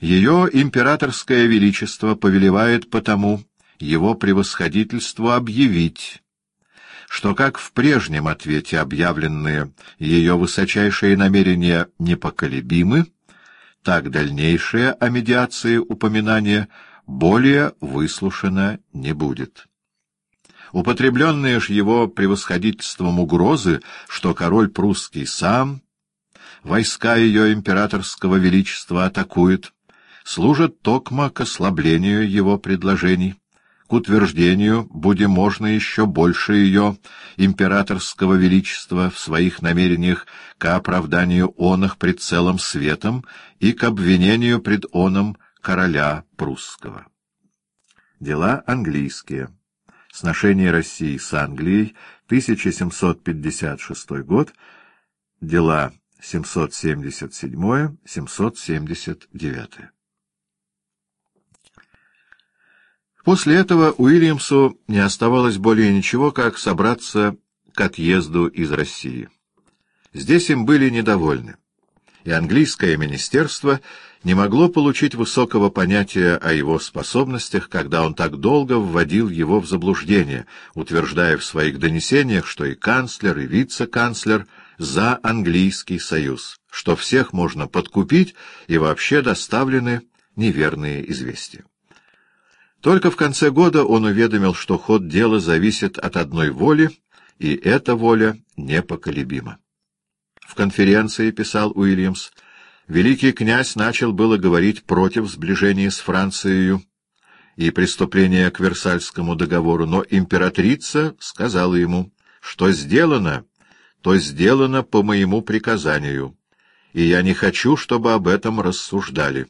Ее императорское величество повелевает потому его превосходительству объявить, что как в прежнем ответе объявленные ее высочайшие намерения непоколебимы, так дальнейшее о медиации упоминание более выслушано не будет. Употребленные ж его превосходительством угрозы, что король прусский сам, войска ее императорского величества атакует, служат токмо к ослаблению его предложений, к утверждению, буде можно еще больше ее императорского величества в своих намерениях к оправданию онах пред целым светом и к обвинению пред оном короля прусского. Дела английские. Сношение России с Англией, 1756 год. Дела 777-779. После этого Уильямсу не оставалось более ничего, как собраться к отъезду из России. Здесь им были недовольны, и английское министерство не могло получить высокого понятия о его способностях, когда он так долго вводил его в заблуждение, утверждая в своих донесениях, что и канцлер, и вице-канцлер за английский союз, что всех можно подкупить и вообще доставлены неверные известия. Только в конце года он уведомил, что ход дела зависит от одной воли, и эта воля непоколебима. В конференции, писал Уильямс, великий князь начал было говорить против сближения с Францией и преступления к Версальскому договору, но императрица сказала ему, что сделано, то сделано по моему приказанию, и я не хочу, чтобы об этом рассуждали.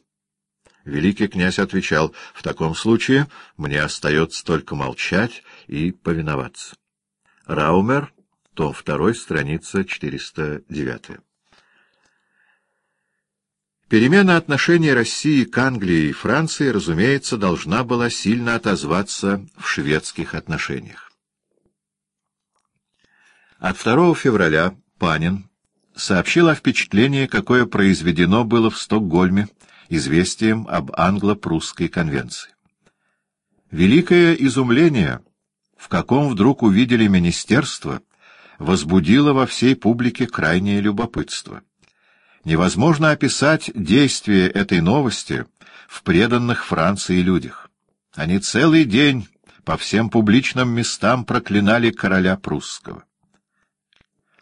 Великий князь отвечал, «В таком случае мне остается только молчать и повиноваться». Раумер, том 2, страница 409. Перемена отношений России к Англии и Франции, разумеется, должна была сильно отозваться в шведских отношениях. От 2 февраля Панин сообщил о впечатлении, какое произведено было в Стокгольме известием об англо-прусской конвенции. Великое изумление, в каком вдруг увидели министерство, возбудило во всей публике крайнее любопытство. Невозможно описать действие этой новости в преданных Франции людях. Они целый день по всем публичным местам проклинали короля прусского.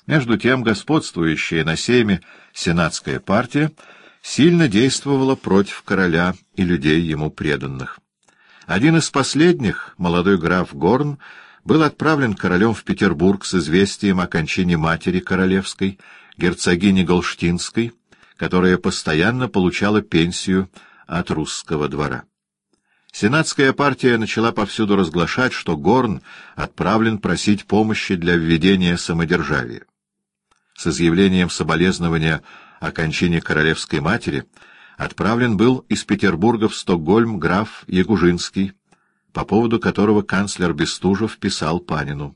Между тем господствующая на сейме сенатская партия сильно действовала против короля и людей ему преданных. Один из последних, молодой граф Горн, был отправлен королем в Петербург с известием о кончине матери королевской, герцогини Голштинской, которая постоянно получала пенсию от русского двора. Сенатская партия начала повсюду разглашать, что Горн отправлен просить помощи для введения самодержавия. С изъявлением соболезнования о кончине королевской матери отправлен был из Петербурга в Стокгольм граф Ягужинский, по поводу которого канцлер Бестужев писал Панину.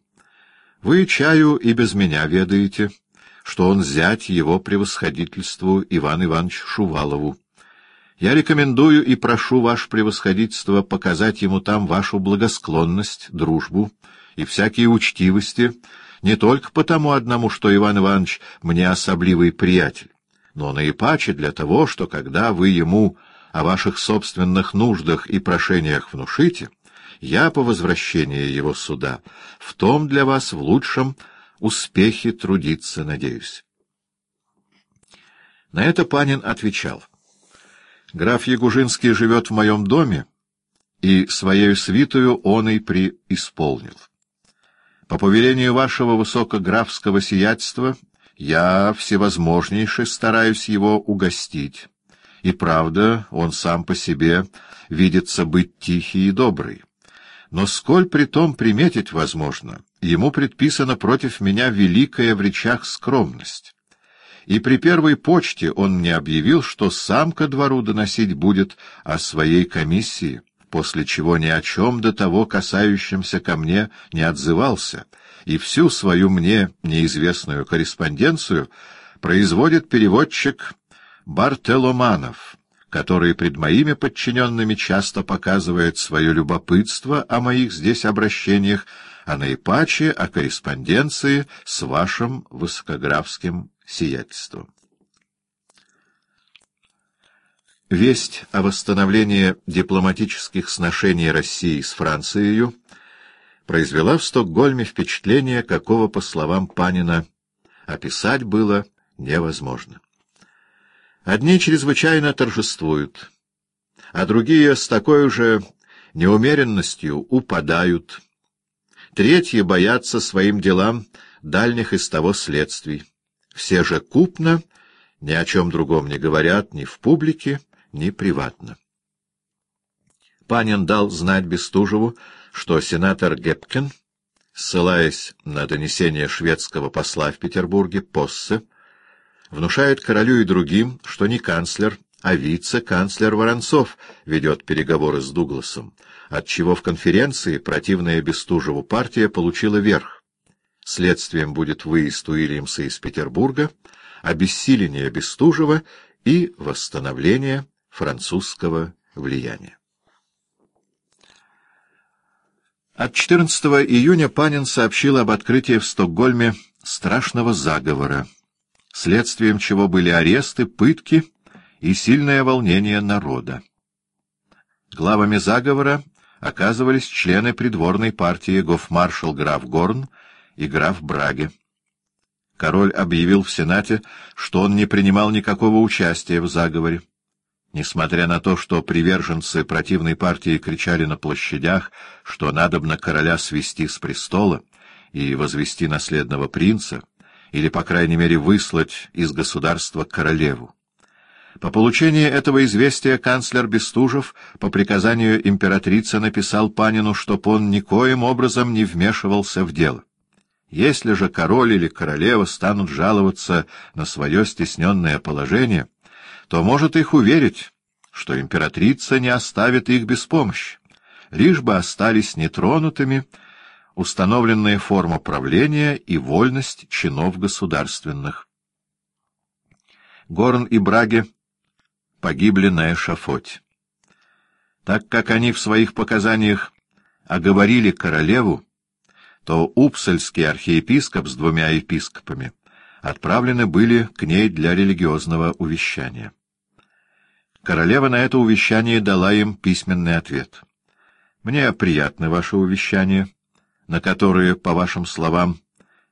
«Вы, чаю, и без меня ведаете, что он зять его превосходительству Иван Иванович Шувалову. Я рекомендую и прошу ваше превосходительство показать ему там вашу благосклонность, дружбу и всякие учтивости, не только потому одному, что Иван Иванович мне особливый приятель, но наипаче для того, что когда вы ему о ваших собственных нуждах и прошениях внушите, я по возвращении его суда в том для вас в лучшем успехе трудиться надеюсь. На это Панин отвечал. Граф Ягужинский живет в моем доме, и своею свитую он и преисполнил. По повелению вашего высокографского сиятельства я всевозможнейше стараюсь его угостить. И правда, он сам по себе видится быть тихий и добрый. Но сколь при том приметить возможно, ему предписано против меня великая в речах скромность. И при первой почте он мне объявил, что сам ко двору доносить будет о своей комиссии, после чего ни о чем до того касающемся ко мне не отзывался — и всю свою мне неизвестную корреспонденцию производит переводчик Бартеломанов, который пред моими подчиненными часто показывает свое любопытство о моих здесь обращениях, а наипаче о корреспонденции с вашим высокографским сиятельством. Весть о восстановлении дипломатических сношений России с Францией произвела в Стокгольме впечатление, какого, по словам Панина, описать было невозможно. Одни чрезвычайно торжествуют, а другие с такой же неумеренностью упадают. Третьи боятся своим делам дальних из того следствий. Все же купно, ни о чем другом не говорят ни в публике, ни приватно. Панин дал знать Бестужеву, что сенатор Гепкин, ссылаясь на донесение шведского посла в Петербурге Поссе, внушает королю и другим, что не канцлер, а вице-канцлер Воронцов ведет переговоры с Дугласом, отчего в конференции противная Бестужеву партия получила верх. Следствием будет выезд Уильямса из Петербурга, обессиление Бестужева и восстановление французского влияния. От 14 июня Панин сообщил об открытии в Стокгольме страшного заговора, следствием чего были аресты, пытки и сильное волнение народа. Главами заговора оказывались члены придворной партии гофмаршал граф Горн и граф Браге. Король объявил в Сенате, что он не принимал никакого участия в заговоре. Несмотря на то, что приверженцы противной партии кричали на площадях, что надобно короля свести с престола и возвести наследного принца, или, по крайней мере, выслать из государства королеву. По получении этого известия канцлер Бестужев по приказанию императрицы написал Панину, чтоб он никоим образом не вмешивался в дело. Если же король или королева станут жаловаться на свое стесненное положение, то может их уверить, что императрица не оставит их без помощи, лишь бы остались нетронутыми установленная форма правления и вольность чинов государственных. Горн и Браге погибли на эшафоте. Так как они в своих показаниях оговорили королеву, то Упсальский архиепископ с двумя епископами отправлены были к ней для религиозного увещания. Королева на это увещание дала им письменный ответ. «Мне приятно ваше увещание, на которые, по вашим словам,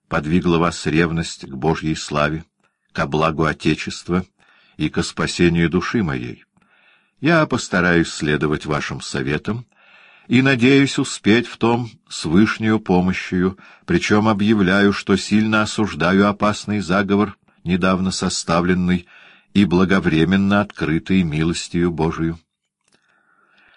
подвигла вас ревность к Божьей славе, ко благу Отечества и ко спасению души моей. Я постараюсь следовать вашим советам и надеюсь успеть в том с вышнюю помощью, причем объявляю, что сильно осуждаю опасный заговор, недавно составленный и благовременно открытый милостью Божию.